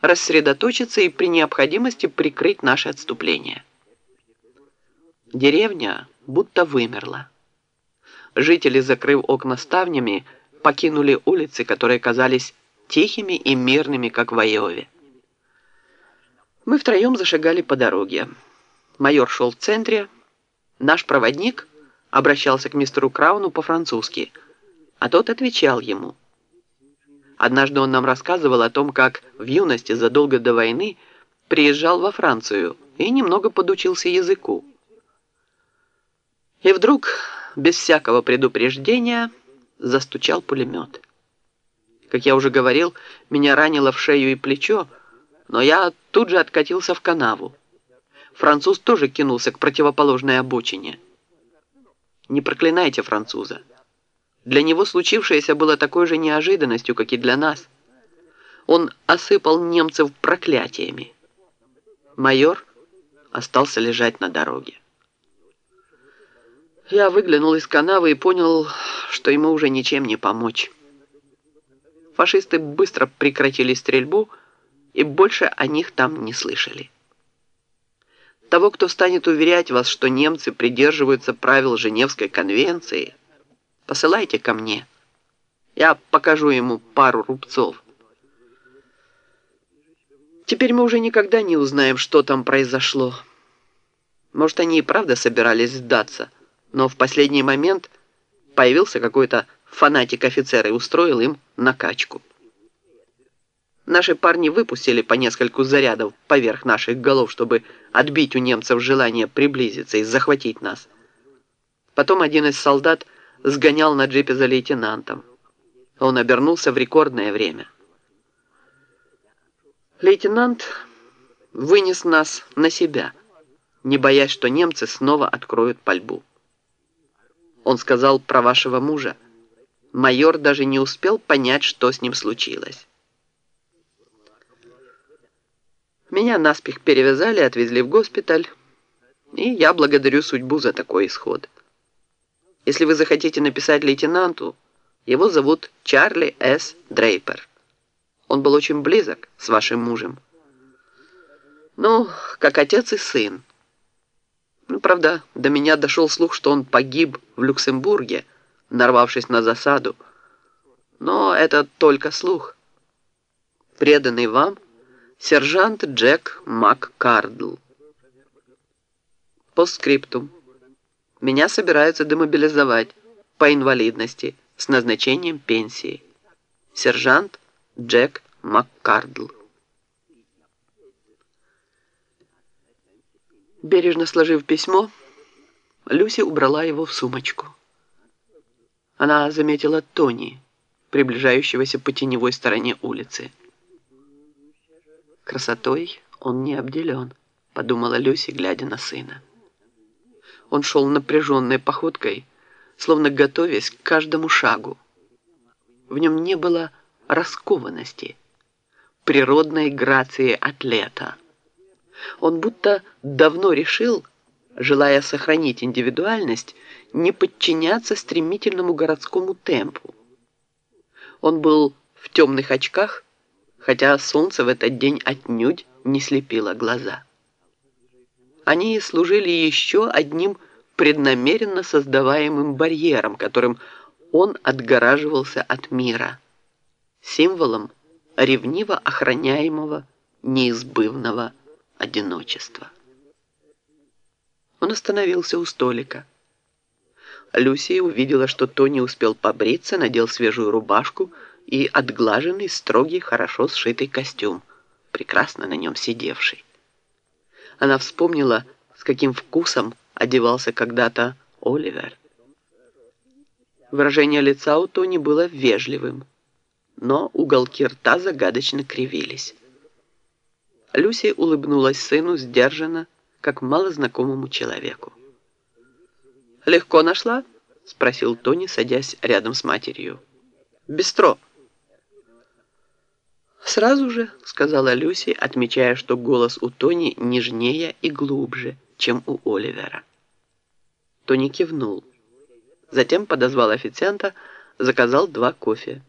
рассредоточиться и при необходимости прикрыть наше отступление. Деревня будто вымерла. Жители, закрыв окна ставнями, покинули улицы, которые казались тихими и мирными, как в Айове. Мы втроем зашагали по дороге. Майор шел в центре. Наш проводник обращался к мистеру Крауну по-французски, а тот отвечал ему. Однажды он нам рассказывал о том, как в юности задолго до войны приезжал во Францию и немного подучился языку. И вдруг, без всякого предупреждения, застучал пулемет. Как я уже говорил, меня ранило в шею и плечо, но я тут же откатился в канаву. Француз тоже кинулся к противоположной обочине. Не проклинайте француза. Для него случившееся было такой же неожиданностью, как и для нас. Он осыпал немцев проклятиями. Майор остался лежать на дороге. Я выглянул из канавы и понял, что ему уже ничем не помочь. Фашисты быстро прекратили стрельбу, и больше о них там не слышали. Того, кто станет уверять вас, что немцы придерживаются правил Женевской конвенции, посылайте ко мне. Я покажу ему пару рубцов. Теперь мы уже никогда не узнаем, что там произошло. Может, они и правда собирались сдаться, но в последний момент появился какой-то фанатик-офицер и устроил им накачку. Наши парни выпустили по нескольку зарядов поверх наших голов, чтобы отбить у немцев желание приблизиться и захватить нас. Потом один из солдат сгонял на джипе за лейтенантом. Он обернулся в рекордное время. Лейтенант вынес нас на себя, не боясь, что немцы снова откроют пальбу. Он сказал про вашего мужа. Майор даже не успел понять, что с ним случилось. Меня наспех перевязали, отвезли в госпиталь, и я благодарю судьбу за такой исход. Если вы захотите написать лейтенанту, его зовут Чарли С. Дрейпер. Он был очень близок с вашим мужем. Ну, как отец и сын. Ну, правда, до меня дошел слух, что он погиб в Люксембурге, нарвавшись на засаду. Но это только слух. Преданный вам – Сержант Джек Маккардл. По скриптум. Меня собираются демобилизовать по инвалидности с назначением пенсии. Сержант Джек Маккардл. Бережно сложив письмо, Люси убрала его в сумочку. Она заметила Тони, приближающегося по теневой стороне улицы. Красотой он не обделен, подумала Люси, глядя на сына. Он шел напряженной походкой, словно готовясь к каждому шагу. В нем не было раскованности, природной грации атлета. Он будто давно решил, желая сохранить индивидуальность, не подчиняться стремительному городскому темпу. Он был в темных очках, хотя солнце в этот день отнюдь не слепило глаза. Они служили еще одним преднамеренно создаваемым барьером, которым он отгораживался от мира, символом ревниво охраняемого неизбывного одиночества. Он остановился у столика. Люси увидела, что Тони успел побриться, надел свежую рубашку, и отглаженный, строгий, хорошо сшитый костюм, прекрасно на нем сидевший. Она вспомнила, с каким вкусом одевался когда-то Оливер. Выражение лица у Тони было вежливым, но уголки рта загадочно кривились. Люси улыбнулась сыну сдержанно, как малознакомому человеку. «Легко нашла?» — спросил Тони, садясь рядом с матерью. «Бестро». «Сразу же», — сказала Люси, отмечая, что голос у Тони нежнее и глубже, чем у Оливера. Тони кивнул. Затем подозвал официанта, заказал два кофе.